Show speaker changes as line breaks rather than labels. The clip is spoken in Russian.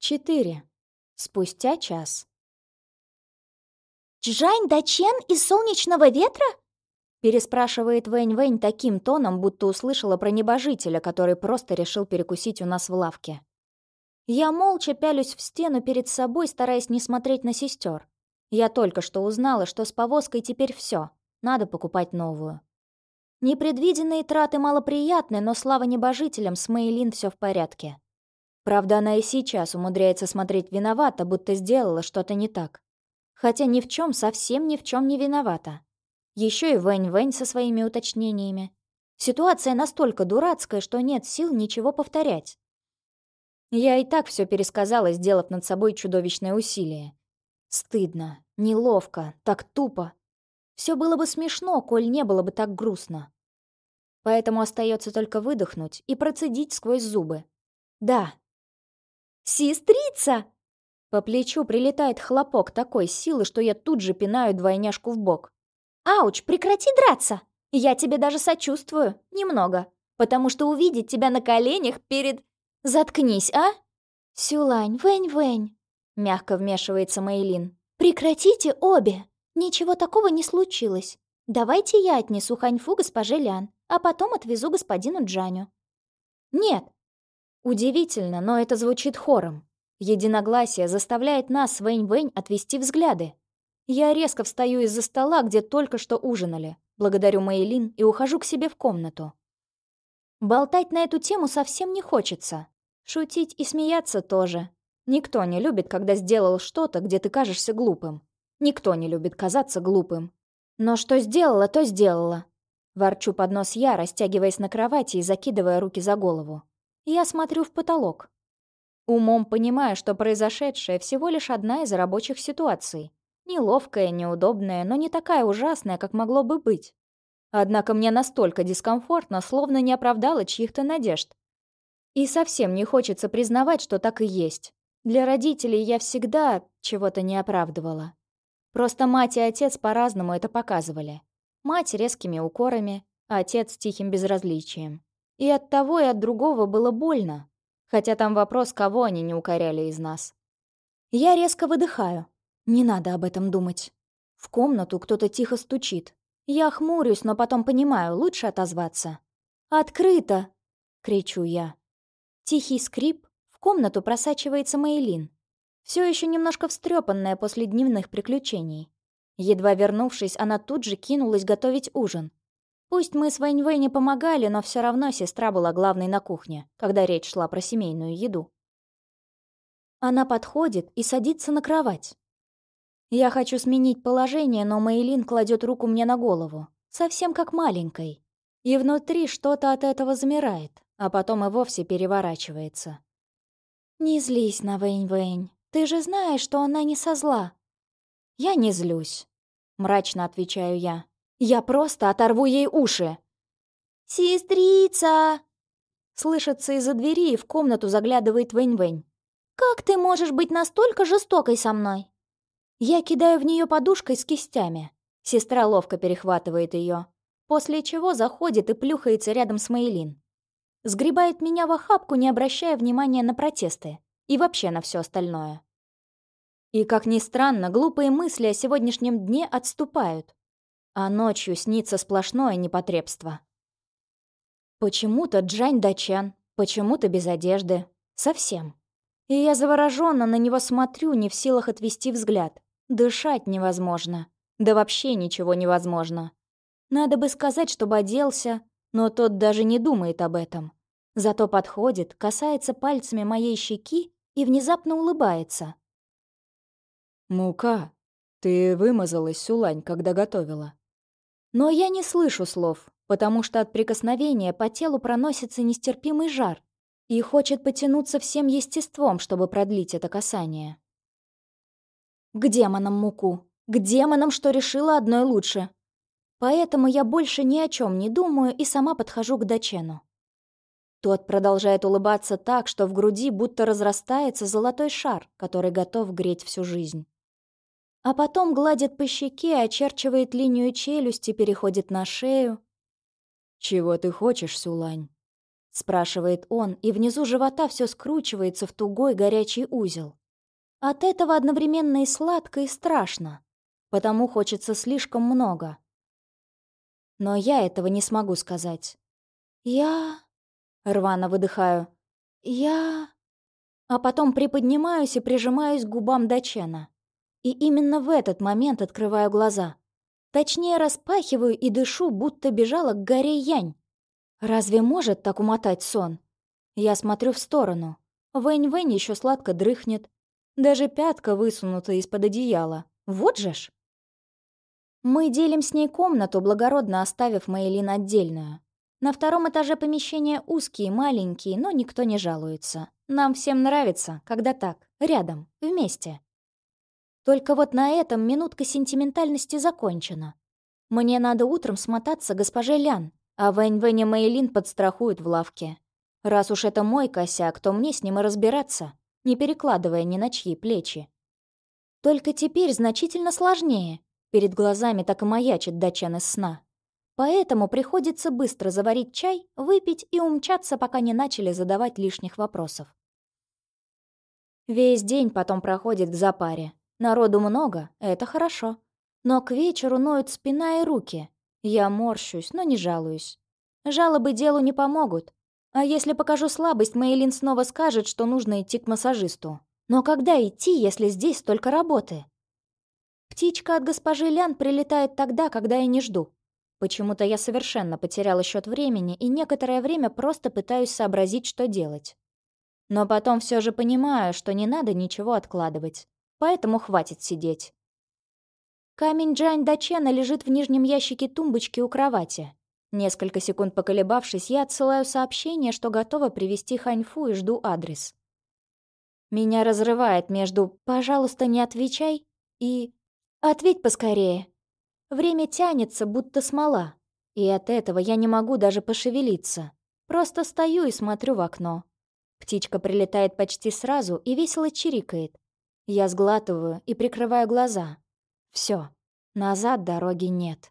Четыре. Спустя час.
«Джань Дачен из «Солнечного ветра»?»
Переспрашивает Вэнь-Вэнь таким тоном, будто услышала про небожителя, который просто решил перекусить у нас в лавке. Я молча пялюсь в стену перед собой, стараясь не смотреть на сестер. Я только что узнала, что с повозкой теперь все, надо покупать новую. Непредвиденные траты малоприятны, но слава небожителям, с Мэйлин все в порядке. Правда, она и сейчас умудряется смотреть виновата, будто сделала что-то не так. Хотя ни в чем, совсем ни в чем не виновата. Еще и Вэнь-Вэнь со своими уточнениями. Ситуация настолько дурацкая, что нет сил ничего повторять. Я и так все пересказала, сделав над собой чудовищное усилие. Стыдно, неловко, так тупо. Все было бы смешно, коль не было бы так грустно. Поэтому остается только выдохнуть и процедить сквозь зубы. Да,
«Сестрица!»
По плечу прилетает хлопок такой силы, что я тут же пинаю двойняшку в бок.
«Ауч, прекрати драться! Я тебе даже сочувствую, немного, потому что увидеть тебя на коленях перед... Заткнись, а?» «Сюлань, вэнь-вэнь!» — мягко вмешивается Мейлин. «Прекратите обе! Ничего такого не случилось. Давайте я отнесу Ханьфу госпоже Лян, а потом отвезу господину Джаню».
«Нет, Удивительно, но это звучит хором. Единогласие заставляет нас с Вэнь-Вэнь отвести взгляды. Я резко встаю из-за стола, где только что ужинали, благодарю Мэйлин и ухожу к себе в комнату. Болтать на эту тему совсем не хочется. Шутить и смеяться тоже. Никто не любит, когда сделал что-то, где ты кажешься глупым. Никто не любит казаться глупым. Но что сделала, то сделала. Ворчу под нос я, растягиваясь на кровати и закидывая руки за голову. Я смотрю в потолок. Умом понимаю, что произошедшее всего лишь одна из рабочих ситуаций. Неловкая, неудобная, но не такая ужасная, как могло бы быть. Однако мне настолько дискомфортно, словно не оправдала чьих-то надежд. И совсем не хочется признавать, что так и есть. Для родителей я всегда чего-то не оправдывала. Просто мать и отец по-разному это показывали. Мать резкими укорами, а отец тихим безразличием. И от того, и от другого было больно. Хотя там вопрос, кого они не укоряли из нас. Я резко выдыхаю. Не надо об этом думать. В комнату кто-то тихо стучит. Я хмурюсь, но потом понимаю, лучше отозваться. «Открыто!» — кричу я. Тихий скрип, в комнату просачивается Мейлин. Все еще немножко встрепанная после дневных приключений. Едва вернувшись, она тут же кинулась готовить ужин. Пусть мы с Вэнь-Вэй не помогали, но все равно сестра была главной на кухне, когда речь шла про семейную еду. Она подходит и садится на кровать. Я хочу сменить положение, но Мейлин кладет руку мне на голову, совсем как маленькой. И внутри что-то от этого замирает, а потом и вовсе переворачивается. «Не злись на Вэнь-Вэнь. Ты же знаешь, что она не со зла». «Я не злюсь», — мрачно отвечаю я. Я просто оторву ей уши!»
«Сестрица!»
Слышится из-за двери, и в комнату заглядывает Вэнь-Вэнь.
«Как ты можешь быть настолько жестокой со мной?»
Я кидаю в нее подушкой с кистями. Сестра ловко перехватывает ее, после чего заходит и плюхается рядом с Мейлин. Сгребает меня в охапку, не обращая внимания на протесты и вообще на все остальное. И, как ни странно, глупые мысли о сегодняшнем дне отступают а ночью снится сплошное непотребство. Почему-то Джань Дачан, почему-то без одежды. Совсем. И я завороженно на него смотрю, не в силах отвести взгляд. Дышать невозможно. Да вообще ничего невозможно. Надо бы сказать, чтобы оделся, но тот даже не думает об этом. Зато подходит, касается пальцами моей щеки и внезапно улыбается.
«Мука, ты вымазалась, Сулань, когда готовила?»
Но я не слышу слов, потому что от прикосновения по телу проносится нестерпимый жар и хочет потянуться всем естеством, чтобы продлить это касание. К демонам муку, к демонам, что решила одной лучше. Поэтому я больше ни о чем не думаю и сама подхожу к Дачену. Тот продолжает улыбаться так, что в груди будто разрастается золотой шар, который готов греть всю жизнь. А потом гладит по щеке, очерчивает линию челюсти, переходит на шею.
«Чего ты хочешь, Сулань?»
спрашивает он, и внизу живота все скручивается в тугой горячий узел. От этого одновременно и сладко, и страшно, потому хочется слишком много. Но я этого не смогу сказать. Я... Рвано выдыхаю. Я... А потом приподнимаюсь и прижимаюсь к губам Дачена. И именно в этот момент открываю глаза. Точнее, распахиваю и дышу, будто бежала к горе Янь. Разве может так умотать сон? Я смотрю в сторону. Вэнь-Вэнь еще сладко дрыхнет. Даже пятка высунута из-под одеяла. Вот же ж! Мы делим с ней комнату, благородно оставив Мэйлин отдельную. На втором этаже помещения узкие, маленькие, но никто не жалуется. Нам всем нравится, когда так, рядом, вместе. Только вот на этом минутка сентиментальности закончена. Мне надо утром смотаться госпоже Лян, а Вэнь-Вэнь и Мэйлин подстрахуют в лавке. Раз уж это мой косяк, то мне с ним и разбираться, не перекладывая ни на чьи плечи. Только теперь значительно сложнее. Перед глазами так и маячит дачан из сна. Поэтому приходится быстро заварить чай, выпить и умчаться, пока не начали задавать лишних вопросов. Весь день потом проходит в запаре. Народу много, это хорошо. Но к вечеру ноют спина и руки, я морщусь, но не жалуюсь. Жалобы делу не помогут. А если покажу слабость, Мейлин снова скажет, что нужно идти к массажисту. Но когда идти, если здесь столько работы? Птичка от госпожи Лян прилетает тогда, когда я не жду. Почему-то я совершенно потеряла счет времени и некоторое время просто пытаюсь сообразить, что делать. Но потом все же понимаю, что не надо ничего откладывать. Поэтому хватит сидеть. Камень Джань Дачена лежит в нижнем ящике тумбочки у кровати. Несколько секунд поколебавшись, я отсылаю сообщение, что готова привести Ханьфу и жду адрес. Меня разрывает между «пожалуйста, не отвечай» и «ответь поскорее». Время тянется, будто смола, и от этого я не могу даже пошевелиться. Просто стою и смотрю в окно. Птичка прилетает почти сразу и весело чирикает. Я сглатываю и прикрываю глаза. Все, назад дороги нет.